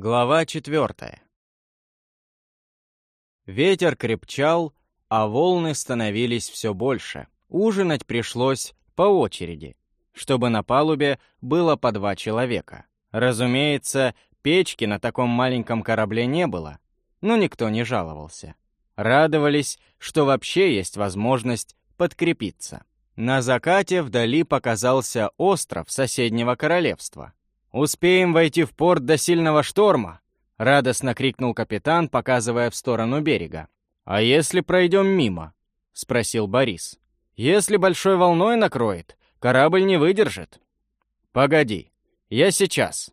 Глава четвертая. Ветер крепчал, а волны становились все больше. Ужинать пришлось по очереди, чтобы на палубе было по два человека. Разумеется, печки на таком маленьком корабле не было, но никто не жаловался. Радовались, что вообще есть возможность подкрепиться. На закате вдали показался остров соседнего королевства. «Успеем войти в порт до сильного шторма!» — радостно крикнул капитан, показывая в сторону берега. «А если пройдем мимо?» — спросил Борис. «Если большой волной накроет, корабль не выдержит». «Погоди, я сейчас».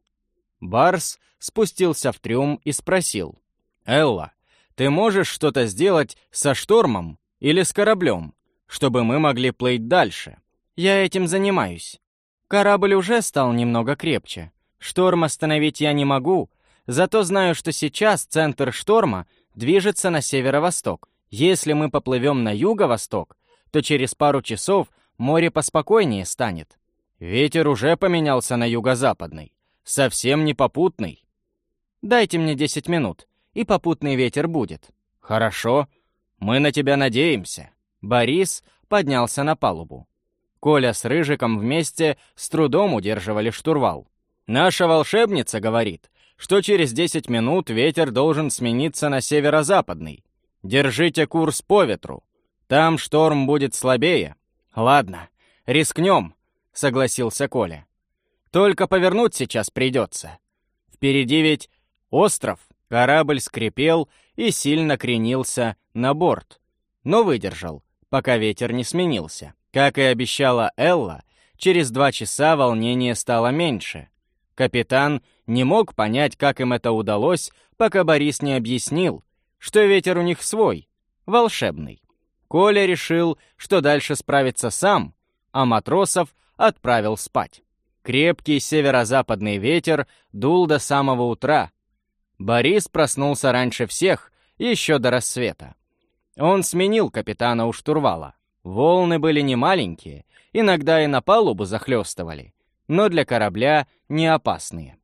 Барс спустился в трюм и спросил. «Элла, ты можешь что-то сделать со штормом или с кораблем, чтобы мы могли плыть дальше?» «Я этим занимаюсь. Корабль уже стал немного крепче. Шторм остановить я не могу, зато знаю, что сейчас центр шторма движется на северо-восток. Если мы поплывем на юго-восток, то через пару часов море поспокойнее станет. Ветер уже поменялся на юго-западный, совсем не попутный. Дайте мне 10 минут, и попутный ветер будет. Хорошо, мы на тебя надеемся. Борис поднялся на палубу. Коля с Рыжиком вместе с трудом удерживали штурвал. «Наша волшебница говорит, что через 10 минут ветер должен смениться на северо-западный. Держите курс по ветру. Там шторм будет слабее». «Ладно, рискнем», — согласился Коля. «Только повернуть сейчас придется. Впереди ведь остров». Корабль скрипел и сильно кренился на борт, но выдержал, пока ветер не сменился. Как и обещала Элла, через два часа волнение стало меньше. Капитан не мог понять, как им это удалось, пока Борис не объяснил, что ветер у них свой, волшебный. Коля решил, что дальше справится сам, а матросов отправил спать. Крепкий северо-западный ветер дул до самого утра. Борис проснулся раньше всех, еще до рассвета. Он сменил капитана у штурвала. Волны были не маленькие, иногда и на палубу захлестывали, но для корабля не опасные.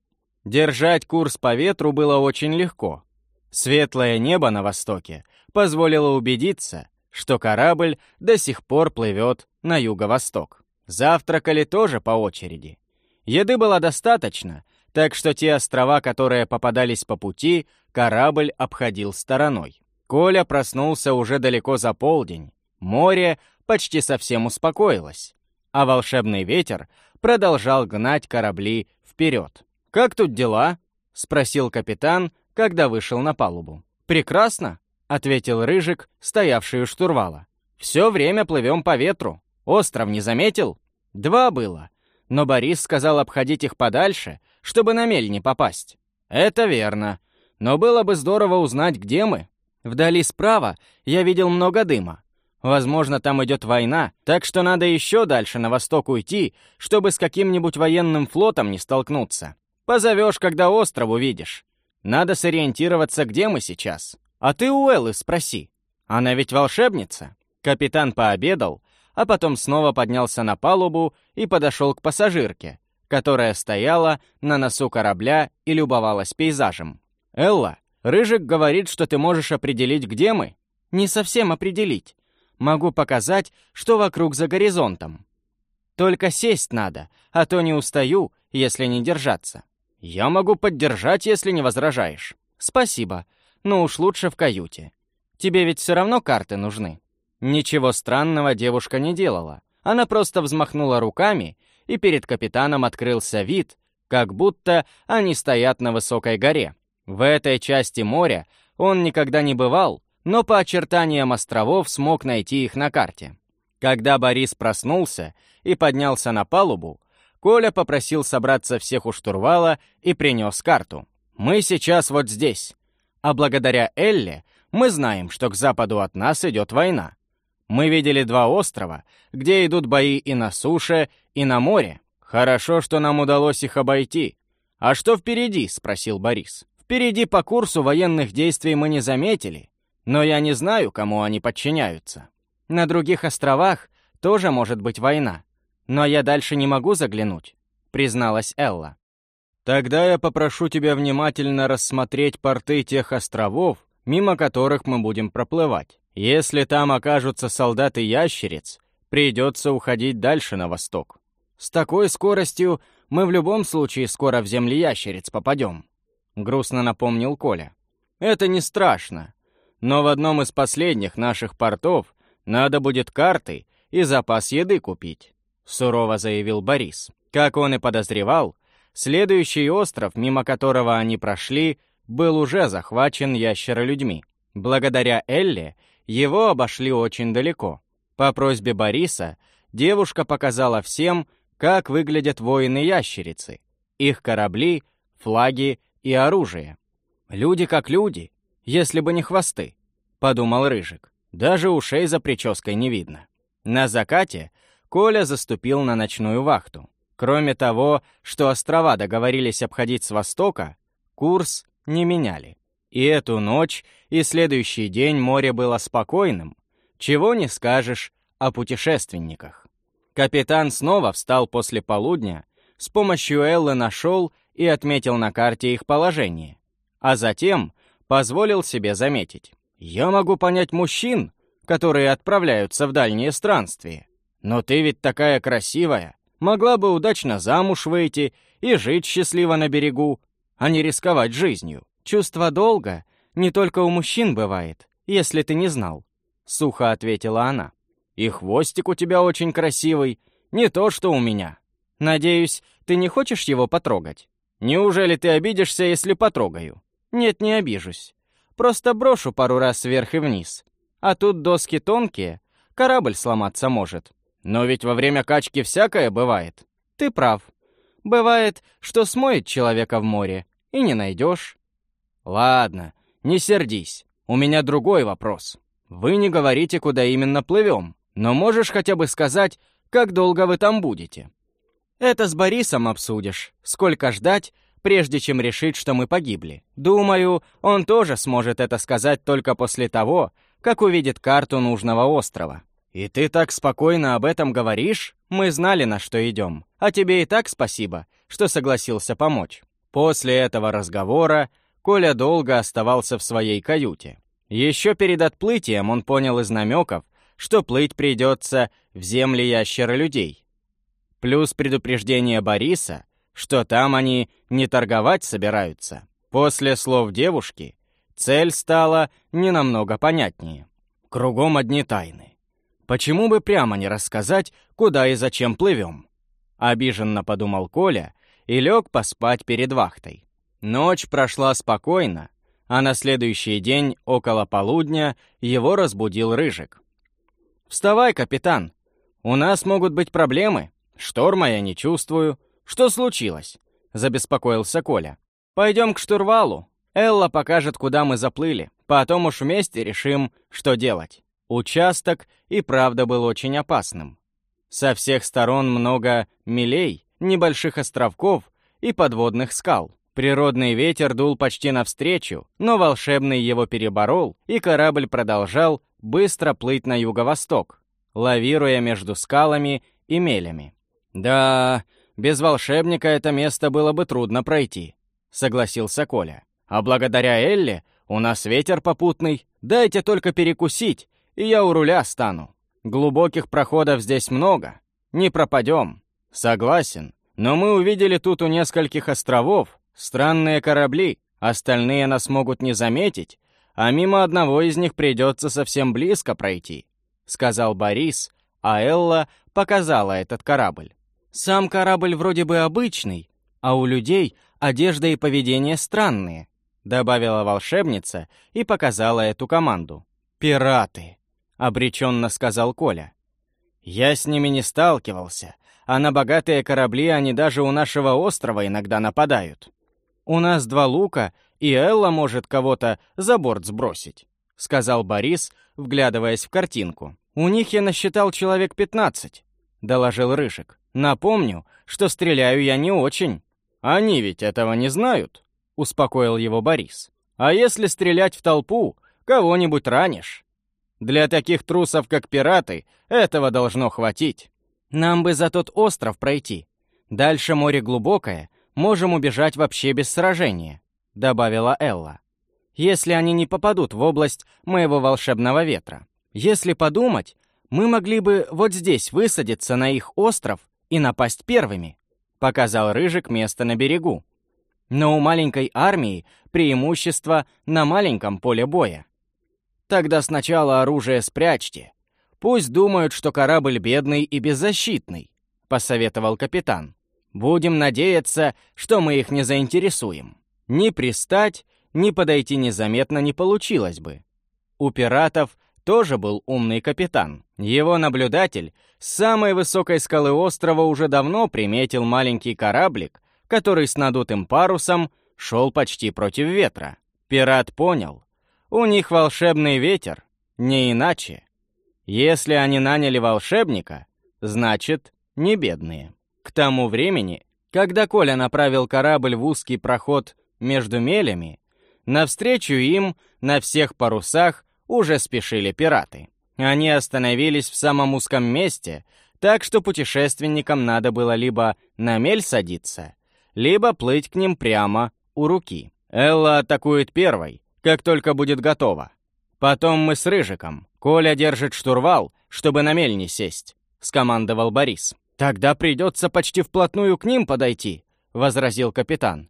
Держать курс по ветру было очень легко. Светлое небо на востоке позволило убедиться, что корабль до сих пор плывет на юго-восток. Завтракали тоже по очереди. Еды было достаточно, так что те острова, которые попадались по пути, корабль обходил стороной. Коля проснулся уже далеко за полдень. Море почти совсем успокоилось, а волшебный ветер продолжал гнать корабли вперед. «Как тут дела?» — спросил капитан, когда вышел на палубу. «Прекрасно», — ответил Рыжик, стоявший у штурвала. «Все время плывем по ветру. Остров не заметил?» «Два было, но Борис сказал обходить их подальше, чтобы на мель не попасть». «Это верно. Но было бы здорово узнать, где мы. Вдали справа я видел много дыма. Возможно, там идет война, так что надо еще дальше на восток уйти, чтобы с каким-нибудь военным флотом не столкнуться. Позовешь, когда остров увидишь. Надо сориентироваться, где мы сейчас. А ты у Эллы спроси. Она ведь волшебница. Капитан пообедал, а потом снова поднялся на палубу и подошел к пассажирке, которая стояла на носу корабля и любовалась пейзажем. «Элла, Рыжик говорит, что ты можешь определить, где мы?» «Не совсем определить. Могу показать, что вокруг за горизонтом. Только сесть надо, а то не устаю, если не держаться. Я могу поддержать, если не возражаешь. Спасибо, но уж лучше в каюте. Тебе ведь все равно карты нужны. Ничего странного девушка не делала. Она просто взмахнула руками, и перед капитаном открылся вид, как будто они стоят на высокой горе. В этой части моря он никогда не бывал, но по очертаниям островов смог найти их на карте. Когда Борис проснулся и поднялся на палубу, Коля попросил собраться всех у штурвала и принес карту. «Мы сейчас вот здесь. А благодаря Элле мы знаем, что к западу от нас идет война. Мы видели два острова, где идут бои и на суше, и на море. Хорошо, что нам удалось их обойти. А что впереди?» — спросил Борис. «Впереди по курсу военных действий мы не заметили, но я не знаю, кому они подчиняются. На других островах тоже может быть война, но я дальше не могу заглянуть», — призналась Элла. Тогда я попрошу тебя внимательно рассмотреть порты тех островов, мимо которых мы будем проплывать. Если там окажутся солдаты ящериц, придется уходить дальше на восток. С такой скоростью мы в любом случае скоро в земли ящериц попадем», — грустно напомнил Коля. «Это не страшно, но в одном из последних наших портов надо будет карты и запас еды купить», — сурово заявил Борис. Как он и подозревал, следующий остров, мимо которого они прошли, был уже захвачен ящеролюдьми. Благодаря Элле его обошли очень далеко. По просьбе Бориса девушка показала всем, как выглядят воины-ящерицы, их корабли, флаги и оружие. Люди как люди, если бы не хвосты, подумал Рыжик. Даже ушей за прической не видно. На закате Коля заступил на ночную вахту. Кроме того, что острова договорились обходить с востока, курс не меняли. И эту ночь, и следующий день море было спокойным, чего не скажешь о путешественниках. Капитан снова встал после полудня, с помощью Эллы нашел и отметил на карте их положение, а затем позволил себе заметить. «Я могу понять мужчин, которые отправляются в дальние странствия, но ты ведь такая красивая, могла бы удачно замуж выйти и жить счастливо на берегу, а не рисковать жизнью. Чувство долга не только у мужчин бывает, если ты не знал», — сухо ответила она. «И хвостик у тебя очень красивый, не то что у меня. Надеюсь, ты не хочешь его потрогать? Неужели ты обидишься, если потрогаю?» «Нет, не обижусь. Просто брошу пару раз вверх и вниз. А тут доски тонкие, корабль сломаться может. Но ведь во время качки всякое бывает. Ты прав. Бывает, что смоет человека в море, и не найдешь. Ладно, не сердись. У меня другой вопрос. Вы не говорите, куда именно плывем, но можешь хотя бы сказать, как долго вы там будете? Это с Борисом обсудишь. Сколько ждать, прежде чем решить, что мы погибли. Думаю, он тоже сможет это сказать только после того, как увидит карту нужного острова. «И ты так спокойно об этом говоришь? Мы знали, на что идем. А тебе и так спасибо, что согласился помочь». После этого разговора Коля долго оставался в своей каюте. Еще перед отплытием он понял из намеков, что плыть придется в земли ящера людей. Плюс предупреждение Бориса, что там они не торговать собираются. После слов девушки цель стала не намного понятнее. Кругом одни тайны. Почему бы прямо не рассказать, куда и зачем плывем? Обиженно подумал Коля и лег поспать перед вахтой. Ночь прошла спокойно, а на следующий день, около полудня, его разбудил Рыжик. «Вставай, капитан! У нас могут быть проблемы. Шторма я не чувствую. Что случилось?» — забеспокоился Коля. «Пойдем к штурвалу. Элла покажет, куда мы заплыли. Потом уж вместе решим, что делать». Участок и правда был очень опасным. Со всех сторон много милей, небольших островков и подводных скал. Природный ветер дул почти навстречу, но волшебный его переборол, и корабль продолжал быстро плыть на юго-восток, лавируя между скалами и мелями. «Да, без волшебника это место было бы трудно пройти», — согласился Коля. «А благодаря Элле у нас ветер попутный. Дайте только перекусить, и я у руля стану. Глубоких проходов здесь много. Не пропадем. Согласен. Но мы увидели тут у нескольких островов странные корабли. Остальные нас могут не заметить, а мимо одного из них придется совсем близко пройти», — сказал Борис, а Элла показала этот корабль. «Сам корабль вроде бы обычный, а у людей одежда и поведение странные», — добавила волшебница и показала эту команду. «Пираты!» обреченно сказал Коля. «Я с ними не сталкивался, а на богатые корабли они даже у нашего острова иногда нападают. У нас два лука, и Элла может кого-то за борт сбросить», — сказал Борис, вглядываясь в картинку. «У них я насчитал человек пятнадцать», — доложил Рыжик. «Напомню, что стреляю я не очень». «Они ведь этого не знают», — успокоил его Борис. «А если стрелять в толпу, кого-нибудь ранишь?» Для таких трусов, как пираты, этого должно хватить. Нам бы за тот остров пройти. Дальше море глубокое, можем убежать вообще без сражения», — добавила Элла. «Если они не попадут в область моего волшебного ветра. Если подумать, мы могли бы вот здесь высадиться на их остров и напасть первыми», — показал Рыжик место на берегу. «Но у маленькой армии преимущество на маленьком поле боя. Тогда сначала оружие спрячьте. Пусть думают, что корабль бедный и беззащитный», — посоветовал капитан. «Будем надеяться, что мы их не заинтересуем. Ни пристать, ни подойти незаметно не получилось бы. У пиратов тоже был умный капитан. Его наблюдатель с самой высокой скалы острова уже давно приметил маленький кораблик, который с надутым парусом шел почти против ветра. Пират понял, у них волшебный ветер, не иначе. Если они наняли волшебника, значит, не бедные. К тому времени, когда Коля направил корабль в узкий проход между мелями, навстречу им на всех парусах уже спешили пираты. Они остановились в самом узком месте, так что путешественникам надо было либо на мель садиться, либо плыть к ним прямо у руки. Элла атакует первой, как только будет готово. Потом мы с Рыжиком. Коля держит штурвал, чтобы на мель не сесть», — скомандовал Борис. «Тогда придется почти вплотную к ним подойти», — возразил капитан.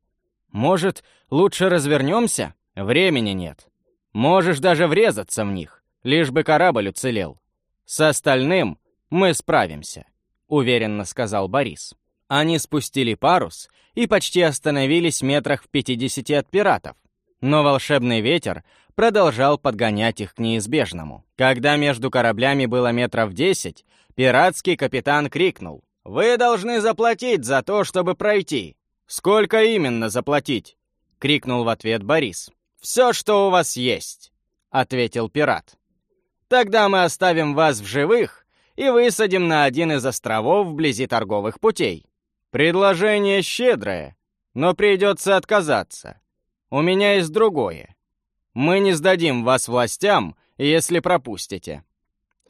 «Может, лучше развернемся? Времени нет. Можешь даже врезаться в них, лишь бы корабль уцелел. С остальным мы справимся», — уверенно сказал Борис. Они спустили парус и почти остановились метрах в пятидесяти от пиратов. Но волшебный ветер продолжал подгонять их к неизбежному. Когда между кораблями было метров десять, пиратский капитан крикнул. «Вы должны заплатить за то, чтобы пройти!» «Сколько именно заплатить?» — крикнул в ответ Борис. «Все, что у вас есть», — ответил пират. «Тогда мы оставим вас в живых и высадим на один из островов вблизи торговых путей. Предложение щедрое, но придется отказаться. У меня есть другое. Мы не сдадим вас властям, если пропустите».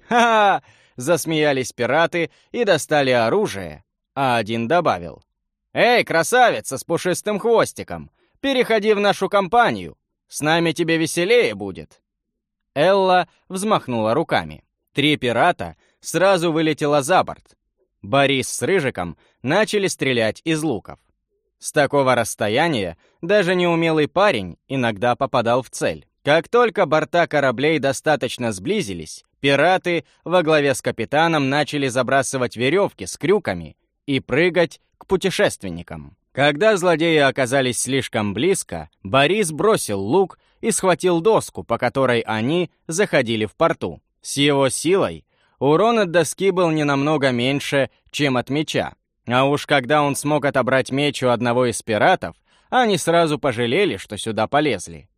«Ха-ха!» — засмеялись пираты и достали оружие, а один добавил. «Эй, красавица с пушистым хвостиком, переходи в нашу компанию, с нами тебе веселее будет». Элла взмахнула руками. Три пирата сразу вылетело за борт. Борис с Рыжиком начали стрелять из луков. С такого расстояния даже неумелый парень иногда попадал в цель. Как только борта кораблей достаточно сблизились, пираты во главе с капитаном начали забрасывать веревки с крюками и прыгать к путешественникам. Когда злодеи оказались слишком близко, Борис бросил лук и схватил доску, по которой они заходили в порту. С его силой урон от доски был не намного меньше, чем от меча. А уж когда он смог отобрать меч у одного из пиратов, они сразу пожалели, что сюда полезли.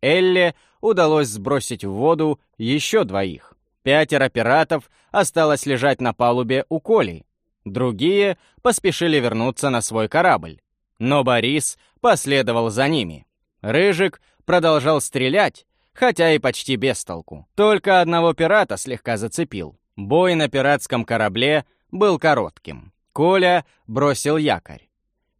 Элле удалось сбросить в воду еще двоих. Пятеро пиратов осталось лежать на палубе у Коли. Другие поспешили вернуться на свой корабль. Но Борис последовал за ними. Рыжик продолжал стрелять, хотя и почти без толку. Только одного пирата слегка зацепил. Бой на пиратском корабле был коротким. Коля бросил якорь.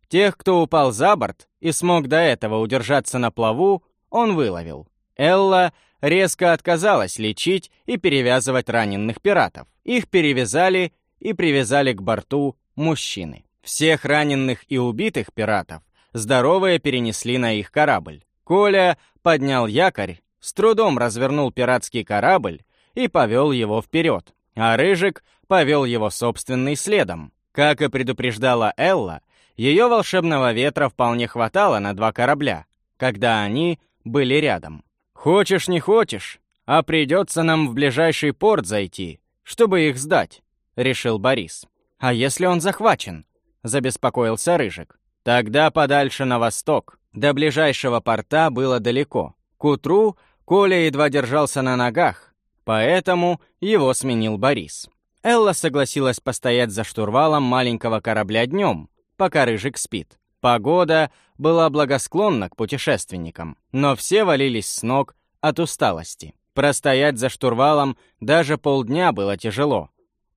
Тех, кто упал за борт и смог до этого удержаться на плаву, он выловил. Элла резко отказалась лечить и перевязывать раненых пиратов. Их перевязали и привязали к борту мужчины. Всех раненых и убитых пиратов здоровые перенесли на их корабль. Коля поднял якорь, с трудом развернул пиратский корабль и повел его вперед, а Рыжик повел его собственный следом. Как и предупреждала Элла, ее волшебного ветра вполне хватало на два корабля, когда они были рядом. «Хочешь, не хочешь, а придется нам в ближайший порт зайти, чтобы их сдать», — решил Борис. «А если он захвачен?» — забеспокоился Рыжик. «Тогда подальше на восток. До ближайшего порта было далеко. К утру Коля едва держался на ногах, поэтому его сменил Борис. Элла согласилась постоять за штурвалом маленького корабля днем, пока Рыжик спит. Погода была благосклонна к путешественникам, но все валились с ног от усталости. Простоять за штурвалом даже полдня было тяжело,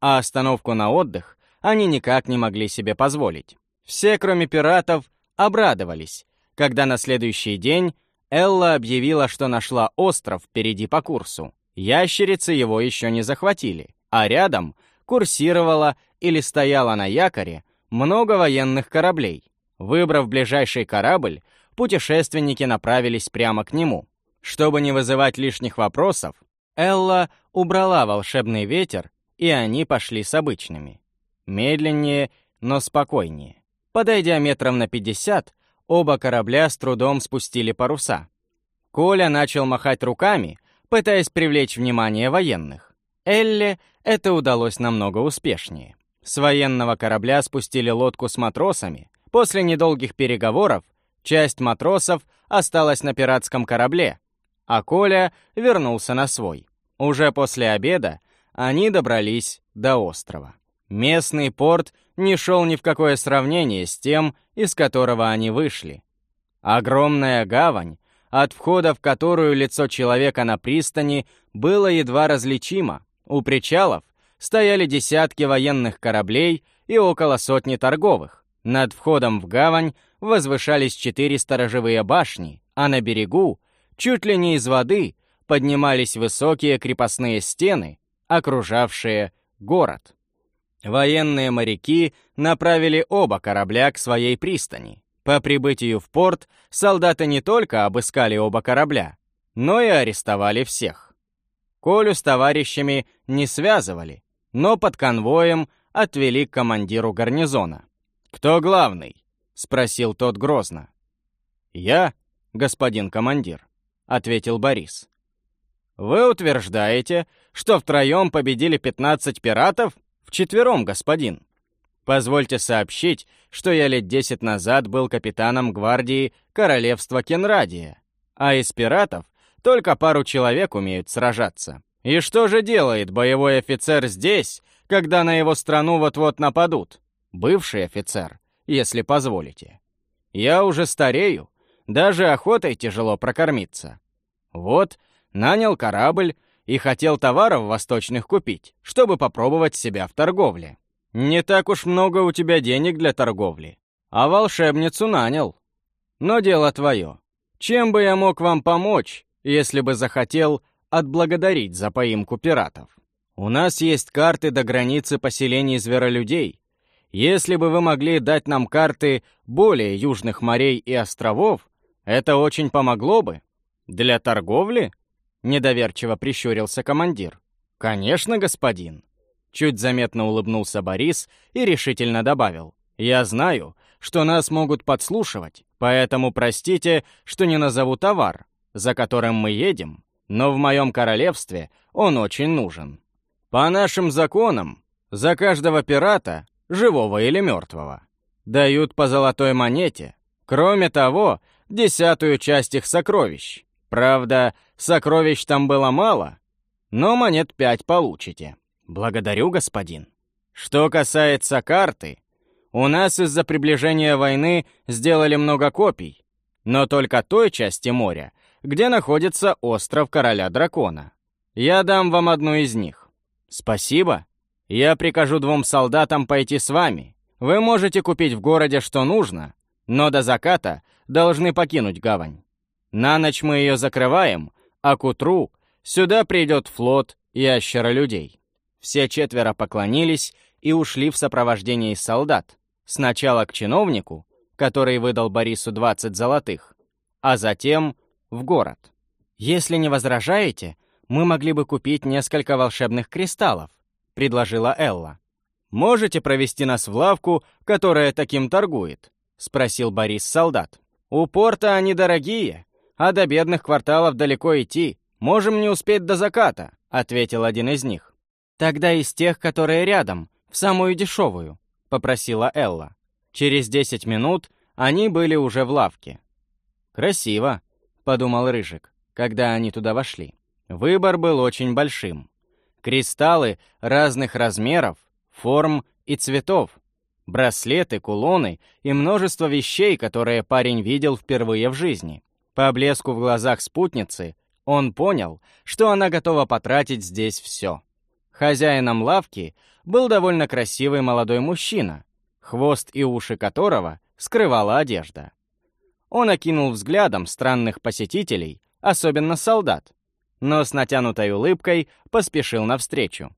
а остановку на отдых они никак не могли себе позволить. Все, кроме пиратов, обрадовались, когда на следующий день Элла объявила, что нашла остров впереди по курсу. Ящерицы его еще не захватили, а рядом курсировала или стояла на якоре много военных кораблей. Выбрав ближайший корабль, путешественники направились прямо к нему. Чтобы не вызывать лишних вопросов, Элла убрала волшебный ветер, и они пошли с обычными. Медленнее, но спокойнее. Подойдя метров на пятьдесят, оба корабля с трудом спустили паруса. Коля начал махать руками, пытаясь привлечь внимание военных. Элле это удалось намного успешнее. С военного корабля спустили лодку с матросами. После недолгих переговоров часть матросов осталась на пиратском корабле, а Коля вернулся на свой. Уже после обеда они добрались до острова. Местный порт не шел ни в какое сравнение с тем, из которого они вышли. Огромная гавань, от входа в которую лицо человека на пристани было едва различимо. У причалов стояли десятки военных кораблей и около сотни торговых. Над входом в гавань возвышались четыре сторожевые башни, а на берегу, чуть ли не из воды, поднимались высокие крепостные стены, окружавшие город. Военные моряки направили оба корабля к своей пристани. По прибытию в порт солдаты не только обыскали оба корабля, но и арестовали всех. Колю с товарищами не связывали, но под конвоем отвели к командиру гарнизона. «Кто главный?» — спросил тот грозно. «Я, господин командир», — ответил Борис. «Вы утверждаете, что втроем победили 15 пиратов?» «Вчетвером, господин. Позвольте сообщить, что я лет десять назад был капитаном гвардии Королевства Кенрадия, а из пиратов только пару человек умеют сражаться. И что же делает боевой офицер здесь, когда на его страну вот-вот нападут? Бывший офицер, если позволите. Я уже старею, даже охотой тяжело прокормиться. Вот, нанял корабль и хотел товаров восточных купить, чтобы попробовать себя в торговле. Не так уж много у тебя денег для торговли, а волшебницу нанял. Но дело твое. Чем бы я мог вам помочь, если бы захотел отблагодарить за поимку пиратов? У нас есть карты до границы поселений зверолюдей. Если бы вы могли дать нам карты более южных морей и островов, это очень помогло бы. Для торговли? Недоверчиво прищурился командир. «Конечно, господин!» Чуть заметно улыбнулся Борис и решительно добавил. «Я знаю, что нас могут подслушивать, поэтому простите, что не назову товар, за которым мы едем, но в моем королевстве он очень нужен. По нашим законам, за каждого пирата, живого или мертвого, дают по золотой монете. Кроме того, десятую часть их сокровищ. Правда, сокровищ там было мало, но монет пять получите. Благодарю, господин. Что касается карты, у нас из-за приближения войны сделали много копий, но только той части моря, где находится остров Короля Дракона. Я дам вам одну из них. Спасибо. Я прикажу двум солдатам пойти с вами. Вы можете купить в городе что нужно, но до заката должны покинуть гавань. На ночь мы ее закрываем, а к утру сюда придет флот ящеролюдей. Все четверо поклонились и ушли в сопровождении солдат. Сначала к чиновнику, который выдал Борису 20 золотых, а затем в город. «Если не возражаете, мы могли бы купить несколько волшебных кристаллов», — предложила Элла. «Можете провести нас в лавку, которая таким торгует?» — спросил Борис солдат. «У порта они дорогие, а до бедных кварталов далеко идти. Можем не успеть до заката», — ответил один из них. «Тогда из тех, которые рядом, в самую дешевую», — попросила Элла. Через десять минут они были уже в лавке. «Красиво», — подумал Рыжик, когда они туда вошли. Выбор был очень большим. Кристаллы разных размеров, форм и цветов, браслеты, кулоны и множество вещей, которые парень видел впервые в жизни. По блеску в глазах спутницы он понял, что она готова потратить здесь все. Хозяином лавки был довольно красивый молодой мужчина, хвост и уши которого скрывала одежда. Он окинул взглядом странных посетителей, особенно солдат, но с натянутой улыбкой поспешил навстречу.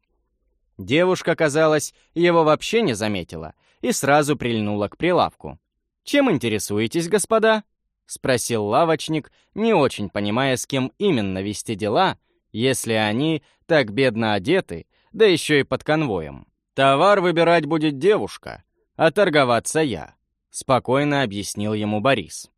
Девушка, казалось, его вообще не заметила и сразу прильнула к прилавку. «Чем интересуетесь, господа?» — спросил лавочник, не очень понимая, с кем именно вести дела, если они так бедно одеты, да еще и под конвоем. «Товар выбирать будет девушка, а торговаться я», — спокойно объяснил ему Борис.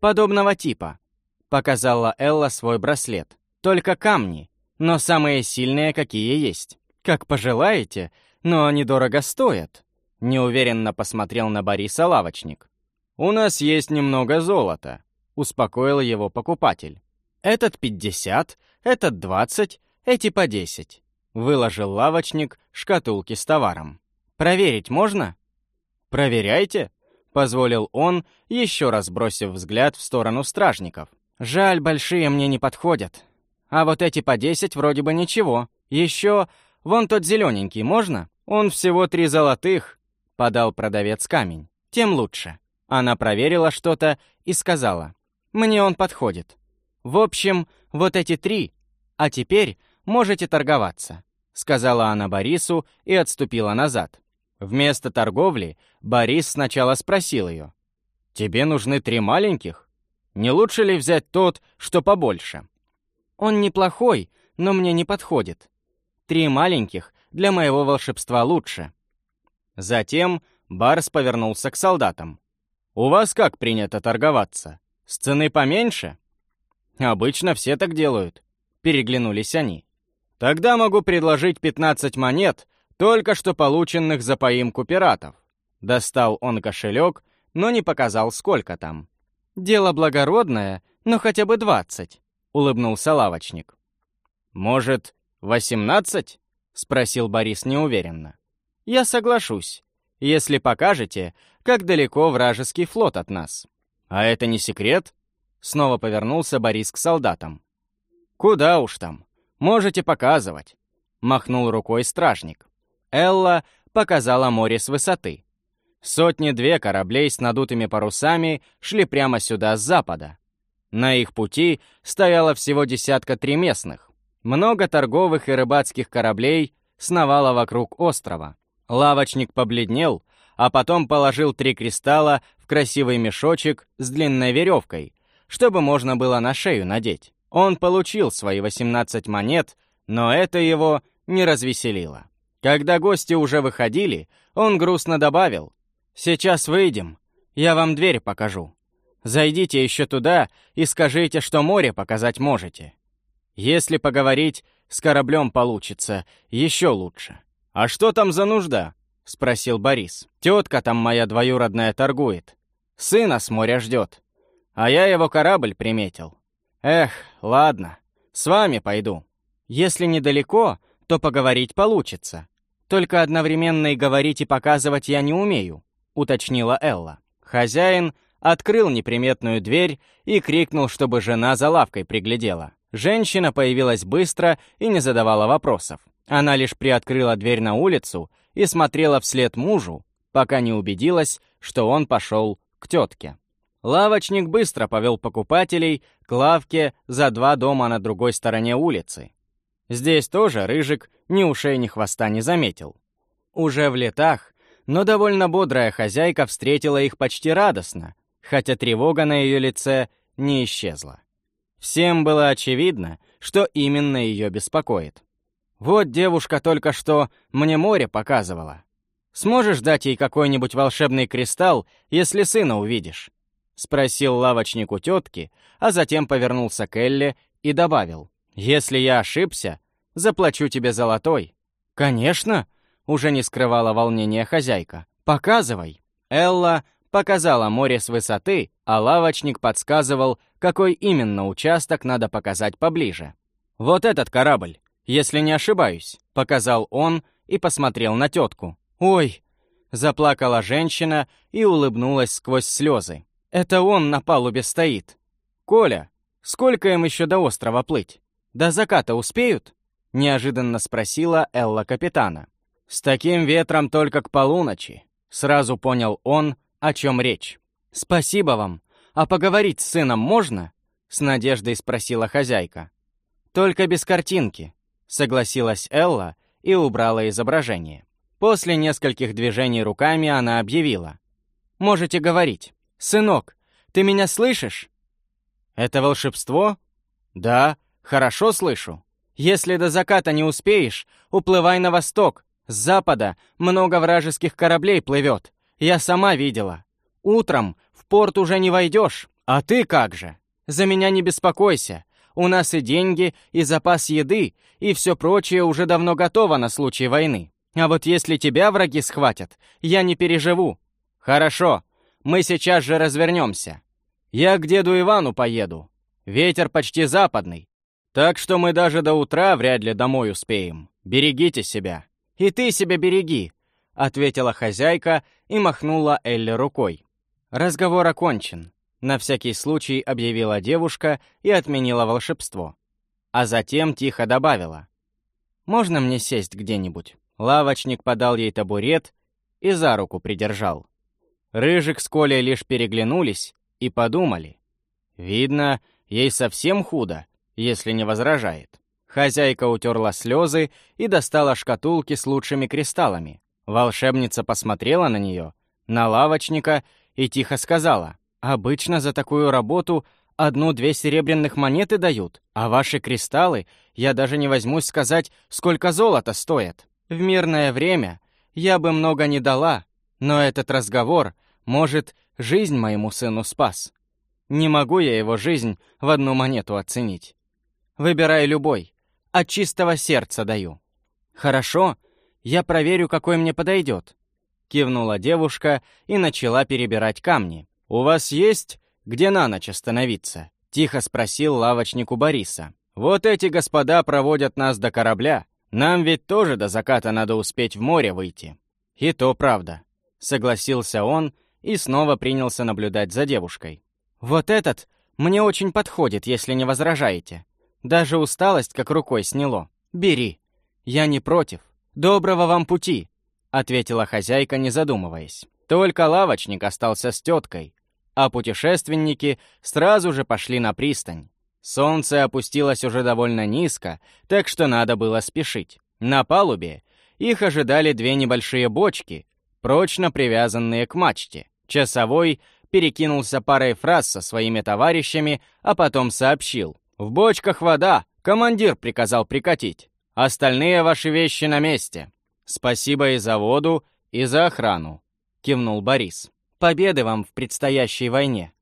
«Подобного типа», — показала Элла свой браслет. «Только камни, но самые сильные, какие есть. Как пожелаете, но они дорого стоят», — неуверенно посмотрел на Бориса лавочник. «У нас есть немного золота», — успокоил его покупатель. «Этот пятьдесят, этот двадцать, эти по десять», — выложил лавочник шкатулки с товаром. «Проверить можно?» «Проверяйте», — позволил он, еще раз бросив взгляд в сторону стражников. «Жаль, большие мне не подходят. А вот эти по десять вроде бы ничего. Еще вон тот зелененький можно? Он всего три золотых», — подал продавец камень. «Тем лучше». Она проверила что-то и сказала. «Мне он подходит. В общем, вот эти три. А теперь можете торговаться», — сказала она Борису и отступила назад. Вместо торговли Борис сначала спросил ее. «Тебе нужны три маленьких? Не лучше ли взять тот, что побольше?» «Он неплохой, но мне не подходит. Три маленьких для моего волшебства лучше». Затем Барс повернулся к солдатам. «У вас как принято торговаться? С цены поменьше?» «Обычно все так делают», — переглянулись они. «Тогда могу предложить 15 монет только что полученных за поимку пиратов. Достал он кошелек, но не показал, сколько там. «Дело благородное, но хотя бы двадцать», — улыбнулся лавочник. «Может, восемнадцать?» — спросил Борис неуверенно. «Я соглашусь, если покажете, как далеко вражеский флот от нас. А это не секрет?» Снова повернулся Борис к солдатам. «Куда уж там? Можете показывать», — махнул рукой стражник. Элла показала море с высоты. Сотни-две кораблей с надутыми парусами шли прямо сюда с запада. На их пути стояло всего десятка три местных. Много торговых и рыбацких кораблей сновало вокруг острова. Лавочник побледнел, а потом положил три кристалла в красивый мешочек с длинной веревкой, чтобы можно было на шею надеть. Он получил свои 18 монет, но это его не развеселило. Когда гости уже выходили, он грустно добавил, «Сейчас выйдем, я вам дверь покажу. Зайдите еще туда и скажите, что море показать можете. Если поговорить, с кораблем получится еще лучше». «А что там за нужда?» — спросил Борис. «Тетка там моя двоюродная торгует. Сына с моря ждет. А я его корабль приметил. Эх, ладно, с вами пойду. Если недалеко, то поговорить получится. Только одновременно и говорить и показывать я не умею», — уточнила Элла. Хозяин открыл неприметную дверь и крикнул, чтобы жена за лавкой приглядела. Женщина появилась быстро и не задавала вопросов. Она лишь приоткрыла дверь на улицу и смотрела вслед мужу, пока не убедилась, что он пошел к тетке. Лавочник быстро повел покупателей к лавке за два дома на другой стороне улицы. Здесь тоже Рыжик ни ушей, ни хвоста не заметил. Уже в летах, но довольно бодрая хозяйка встретила их почти радостно, хотя тревога на ее лице не исчезла. Всем было очевидно, что именно ее беспокоит. Вот девушка только что мне море показывала. Сможешь дать ей какой-нибудь волшебный кристалл, если сына увидишь? Спросил лавочник у тетки, а затем повернулся к Элле и добавил. Если я ошибся, заплачу тебе золотой». «Конечно!» — уже не скрывала волнения хозяйка. «Показывай!» Элла показала море с высоты, а лавочник подсказывал, какой именно участок надо показать поближе. «Вот этот корабль, если не ошибаюсь», — показал он и посмотрел на тетку. «Ой!» — заплакала женщина и улыбнулась сквозь слезы. «Это он на палубе стоит. Коля, сколько им еще до острова плыть?» «До заката успеют?» — неожиданно спросила Элла капитана. «С таким ветром только к полуночи», — сразу понял он, о чем речь. «Спасибо вам. А поговорить с сыном можно?» — с надеждой спросила хозяйка. «Только без картинки», — согласилась Элла и убрала изображение. После нескольких движений руками она объявила. «Можете говорить. Сынок, ты меня слышишь?» «Это волшебство?» «Да, хорошо слышу. Если до заката не успеешь, уплывай на восток. С запада много вражеских кораблей плывет. Я сама видела. Утром в порт уже не войдешь. А ты как же? За меня не беспокойся. У нас и деньги, и запас еды, и все прочее уже давно готово на случай войны. А вот если тебя враги схватят, я не переживу. Хорошо, мы сейчас же развернемся. Я к деду Ивану поеду. Ветер почти западный. Так что мы даже до утра вряд ли домой успеем. Берегите себя. И ты себя береги, ответила хозяйка и махнула Элли рукой. Разговор окончен. На всякий случай объявила девушка и отменила волшебство. А затем тихо добавила. «Можно мне сесть где-нибудь?» Лавочник подал ей табурет и за руку придержал. Рыжик с Колей лишь переглянулись и подумали. Видно, ей совсем худо, если не возражает. Хозяйка утерла слезы и достала шкатулки с лучшими кристаллами. Волшебница посмотрела на нее, на лавочника и тихо сказала, «Обычно за такую работу одну-две серебряных монеты дают, а ваши кристаллы, я даже не возьмусь сказать, сколько золота стоят. В мирное время я бы много не дала, но этот разговор, может, жизнь моему сыну спас. Не могу я его жизнь в одну монету оценить. Выбирай любой, от чистого сердца даю. Хорошо, я проверю, какой мне подойдет. Кивнула девушка и начала перебирать камни. «У вас есть где на ночь остановиться?» Тихо спросил лавочнику Бориса. «Вот эти господа проводят нас до корабля. Нам ведь тоже до заката надо успеть в море выйти». «И то правда», — согласился он и снова принялся наблюдать за девушкой. «Вот этот мне очень подходит, если не возражаете. Даже усталость как рукой сняло. Бери. Я не против. Доброго вам пути!» — ответила хозяйка, не задумываясь. Только лавочник остался с теткой, а путешественники сразу же пошли на пристань. Солнце опустилось уже довольно низко, так что надо было спешить. На палубе их ожидали две небольшие бочки, прочно привязанные к мачте. Часовой перекинулся парой фраз со своими товарищами, а потом сообщил. «В бочках вода! Командир приказал прикатить. Остальные ваши вещи на месте. Спасибо и за воду, и за охрану кивнул Борис. «Победы вам в предстоящей войне!»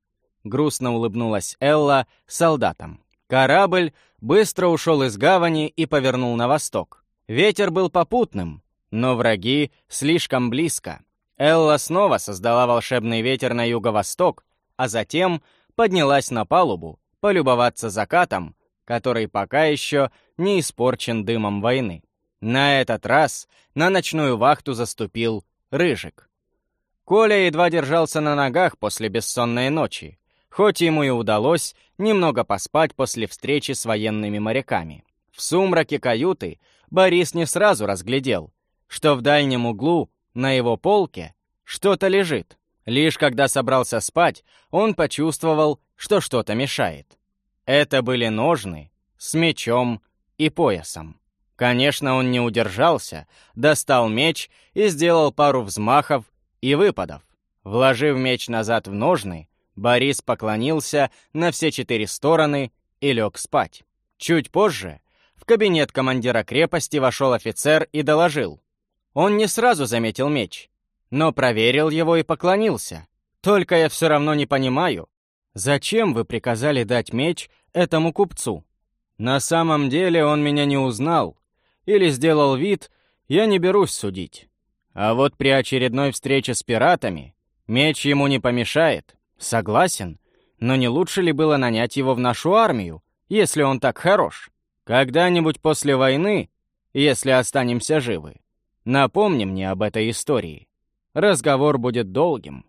Грустно улыбнулась Элла солдатам. Корабль быстро ушел из гавани и повернул на восток. Ветер был попутным, но враги слишком близко. Элла снова создала волшебный ветер на юго-восток, а затем поднялась на палубу полюбоваться закатом, который пока еще не испорчен дымом войны. На этот раз на ночную вахту заступил Рыжик. Коля едва держался на ногах после бессонной ночи, хоть ему и удалось немного поспать после встречи с военными моряками. В сумраке каюты Борис не сразу разглядел, что в дальнем углу, на его полке, что-то лежит. Лишь когда собрался спать, он почувствовал, что что-то мешает. Это были ножны с мечом и поясом. Конечно, он не удержался, достал меч и сделал пару взмахов и выпадов. Вложив меч назад в ножны, Борис поклонился на все четыре стороны и лег спать. Чуть позже в кабинет командира крепости вошел офицер и доложил. Он не сразу заметил меч, но проверил его и поклонился. Только я все равно не понимаю, зачем вы приказали дать меч этому купцу? На самом деле он меня не узнал или сделал вид, я не берусь судить. А вот при очередной встрече с пиратами меч ему не помешает. Согласен, но не лучше ли было нанять его в нашу армию, если он так хорош? Когда-нибудь после войны, если останемся живы, напомни мне об этой истории. Разговор будет долгим.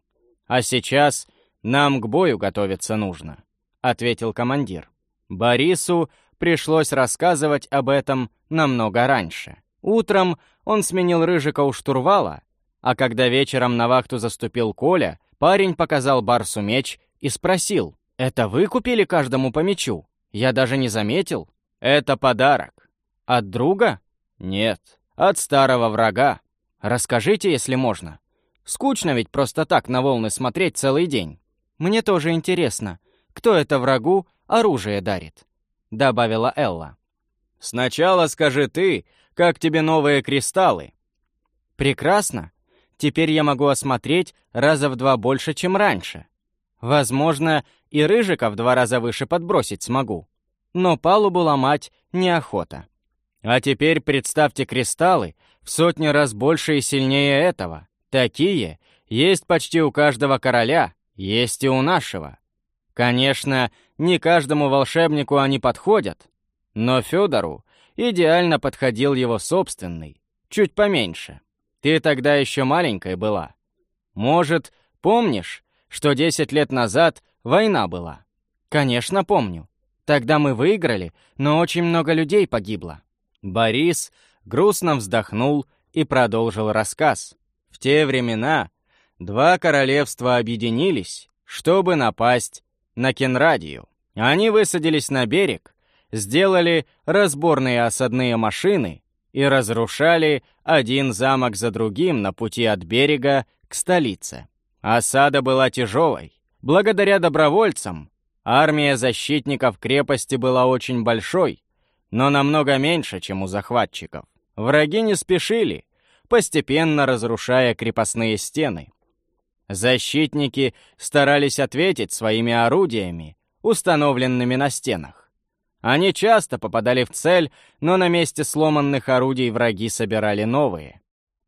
А сейчас нам к бою готовиться нужно, ответил командир. Борису пришлось рассказывать об этом намного раньше. Утром он сменил Рыжика у штурвала, А когда вечером на вахту заступил Коля, парень показал Барсу меч и спросил, «Это вы купили каждому по мечу? Я даже не заметил. Это подарок. От друга? Нет, от старого врага. Расскажите, если можно. Скучно ведь просто так на волны смотреть целый день. Мне тоже интересно, кто это врагу оружие дарит?» Добавила Элла. «Сначала скажи ты, как тебе новые кристаллы?» «Прекрасно. Теперь я могу осмотреть раза в два больше, чем раньше. Возможно, и рыжика в два раза выше подбросить смогу. Но палубу ломать неохота. А теперь представьте кристаллы в сотни раз больше и сильнее этого. Такие есть почти у каждого короля, есть и у нашего. Конечно, не каждому волшебнику они подходят, но Федору идеально подходил его собственный, чуть поменьше. Ты тогда еще маленькой была. Может, помнишь, что 10 лет назад война была? Конечно, помню. Тогда мы выиграли, но очень много людей погибло. Борис грустно вздохнул и продолжил рассказ. В те времена два королевства объединились, чтобы напасть на Кенрадию. Они высадились на берег, сделали разборные осадные машины и разрушали один замок за другим на пути от берега к столице. Осада была тяжелой. Благодаря добровольцам армия защитников крепости была очень большой, но намного меньше, чем у захватчиков. Враги не спешили, постепенно разрушая крепостные стены. Защитники старались ответить своими орудиями, установленными на стенах. Они часто попадали в цель, но на месте сломанных орудий враги собирали новые.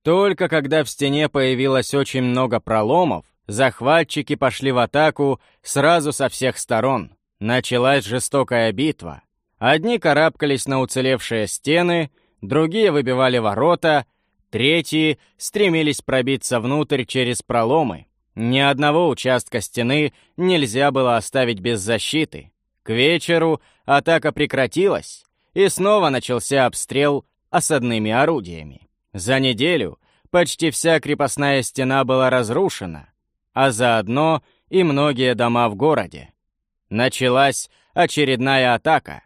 Только когда в стене появилось очень много проломов, захватчики пошли в атаку сразу со всех сторон. Началась жестокая битва. Одни карабкались на уцелевшие стены, другие выбивали ворота, третьи стремились пробиться внутрь через проломы. Ни одного участка стены нельзя было оставить без защиты. К вечеру атака прекратилась, и снова начался обстрел осадными орудиями. За неделю почти вся крепостная стена была разрушена, а заодно и многие дома в городе. Началась очередная атака.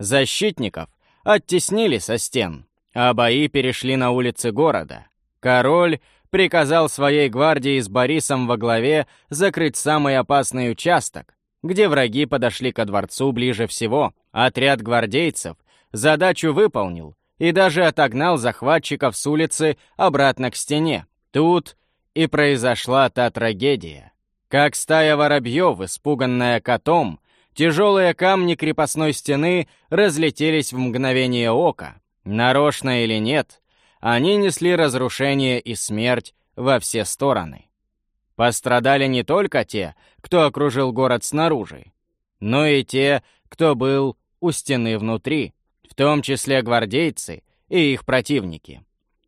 Защитников оттеснили со стен, а бои перешли на улицы города. Король приказал своей гвардии с Борисом во главе закрыть самый опасный участок, где враги подошли ко дворцу ближе всего. Отряд гвардейцев задачу выполнил и даже отогнал захватчиков с улицы обратно к стене. Тут и произошла та трагедия. Как стая воробьев, испуганная котом, тяжелые камни крепостной стены разлетелись в мгновение ока. Нарочно или нет, они несли разрушение и смерть во все стороны. Пострадали не только те, кто окружил город снаружи, но и те, кто был у стены внутри, в том числе гвардейцы и их противники.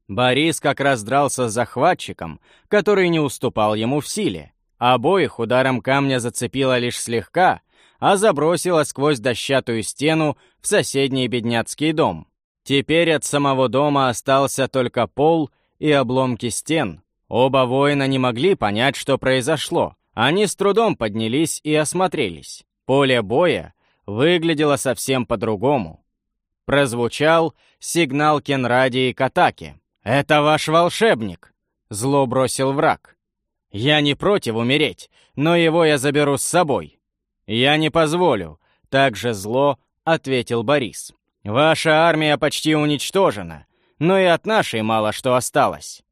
Борис как раз дрался с захватчиком, который не уступал ему в силе. Обоих ударом камня зацепило лишь слегка, а забросило сквозь дощатую стену в соседний бедняцкий дом. Теперь от самого дома остался только пол и обломки стен, Оба воина не могли понять, что произошло. Они с трудом поднялись и осмотрелись. Поле боя выглядело совсем по-другому. Прозвучал сигнал Кенрадии к атаке. «Это ваш волшебник!» — зло бросил враг. «Я не против умереть, но его я заберу с собой». «Я не позволю», — так же зло ответил Борис. «Ваша армия почти уничтожена, но и от нашей мало что осталось.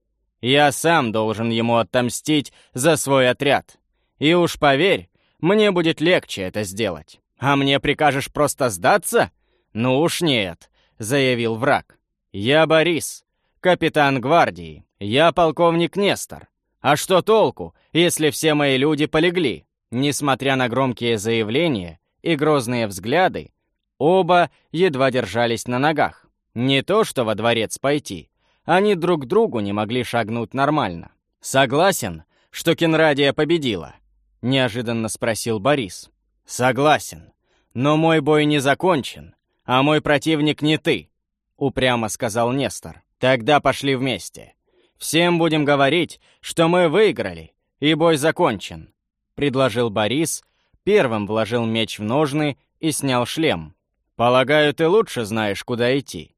Я сам должен ему отомстить за свой отряд. И уж поверь, мне будет легче это сделать. А мне прикажешь просто сдаться? Ну уж нет, заявил враг. Я Борис, капитан гвардии. Я полковник Нестор. А что толку, если все мои люди полегли? Несмотря на громкие заявления и грозные взгляды, оба едва держались на ногах. Не то что во дворец пойти, они друг другу не могли шагнуть нормально. «Согласен, что Кенрадия победила?» — неожиданно спросил Борис. «Согласен. Но мой бой не закончен, а мой противник не ты», — упрямо сказал Нестор. «Тогда пошли вместе. Всем будем говорить, что мы выиграли, и бой закончен», — предложил Борис, первым вложил меч в ножны и снял шлем. «Полагаю, ты лучше знаешь, куда идти», —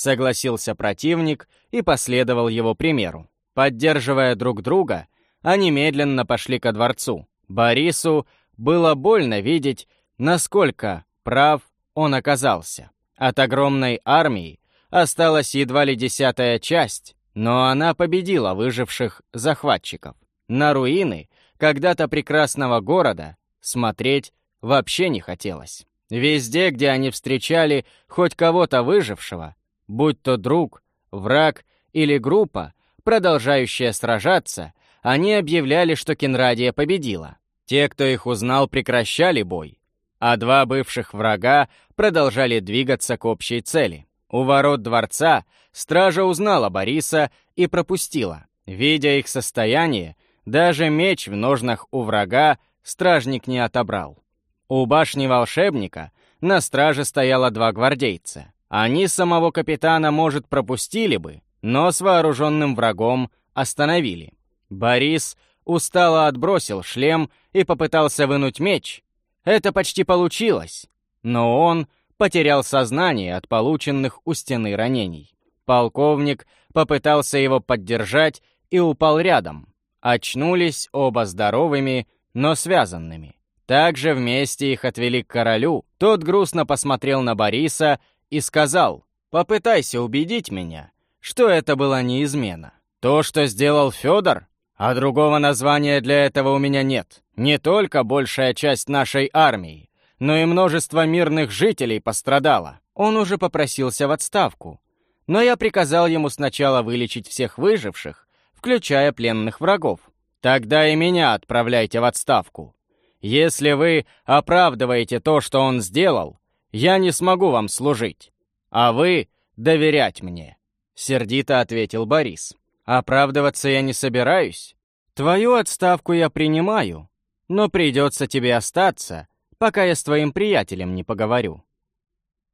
согласился противник и последовал его примеру. Поддерживая друг друга, они медленно пошли ко дворцу. Борису было больно видеть, насколько прав он оказался. От огромной армии осталась едва ли десятая часть, но она победила выживших захватчиков. На руины когда-то прекрасного города смотреть вообще не хотелось. Везде, где они встречали хоть кого-то выжившего, будь то друг, враг или группа, продолжающая сражаться, они объявляли, что Кенрадия победила. Те, кто их узнал, прекращали бой, а два бывших врага продолжали двигаться к общей цели. У ворот дворца стража узнала Бориса и пропустила. Видя их состояние, даже меч в ножнах у врага стражник не отобрал. У башни волшебника на страже стояло два гвардейца. Они самого капитана, может, пропустили бы, но с вооруженным врагом остановили. Борис устало отбросил шлем и попытался вынуть меч. Это почти получилось, но он потерял сознание от полученных у стены ранений. Полковник попытался его поддержать и упал рядом. Очнулись оба здоровыми, но связанными. Также вместе их отвели к королю. Тот грустно посмотрел на Бориса и сказал, «Попытайся убедить меня, что это была не измена. То, что сделал Федор, а другого названия для этого у меня нет. Не только большая часть нашей армии, но и множество мирных жителей пострадало. Он уже попросился в отставку. Но я приказал ему сначала вылечить всех выживших, включая пленных врагов. Тогда и меня отправляйте в отставку. Если вы оправдываете то, что он сделал, я не смогу вам служить, а вы доверять мне», — сердито ответил Борис. «Оправдываться я не собираюсь. Твою отставку я принимаю, но придется тебе остаться, пока я с твоим приятелем не поговорю».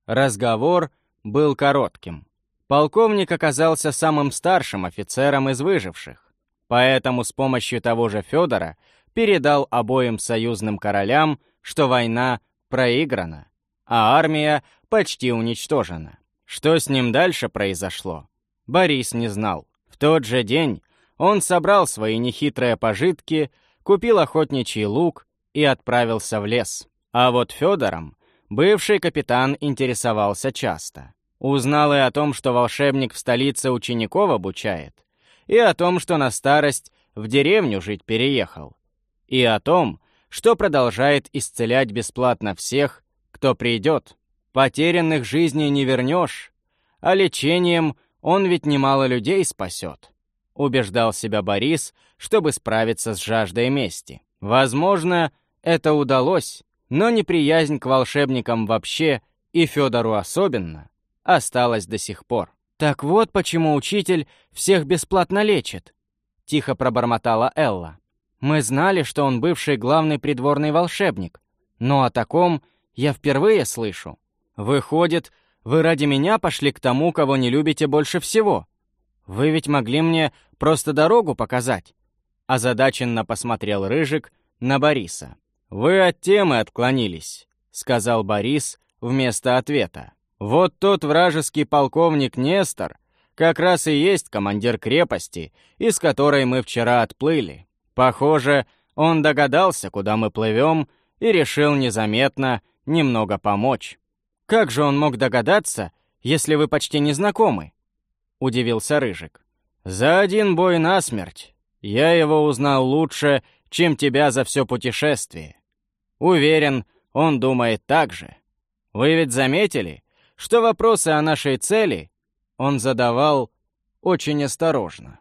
Разговор был коротким. Полковник оказался самым старшим офицером из выживших, поэтому с помощью того же Федора передал обоим союзным королям, что война проиграна, а армия почти уничтожена. Что с ним дальше произошло, Борис не знал. В тот же день он собрал свои нехитрые пожитки, купил охотничий лук и отправился в лес. А вот Федором бывший капитан интересовался часто. Узнал и о том, что волшебник в столице учеников обучает, и о том, что на старость в деревню жить переехал, и о том, что продолжает исцелять бесплатно всех, кто придет. Потерянных жизней не вернешь, а лечением он ведь немало людей спасет. Убеждал себя Борис, чтобы справиться с жаждой мести. Возможно, это удалось, но неприязнь к волшебникам вообще и Федору особенно осталась до сих пор. «Так вот почему учитель всех бесплатно лечит», — тихо пробормотала Элла. Мы знали, что он бывший главный придворный волшебник, но о таком я впервые слышу. Выходит, вы ради меня пошли к тому, кого не любите больше всего. Вы ведь могли мне просто дорогу показать. Озадаченно посмотрел Рыжик на Бориса. «Вы от темы отклонились», — сказал Борис вместо ответа. «Вот тот вражеский полковник Нестор как раз и есть командир крепости, из которой мы вчера отплыли. Похоже, он догадался, куда мы плывем, и решил незаметно немного помочь. Как же он мог догадаться, если вы почти не знакомы? Удивился Рыжик. За один бой насмерть. Я его узнал лучше, чем тебя за все путешествие. Уверен, он думает так же. Вы ведь заметили, что вопросы о нашей цели он задавал очень осторожно.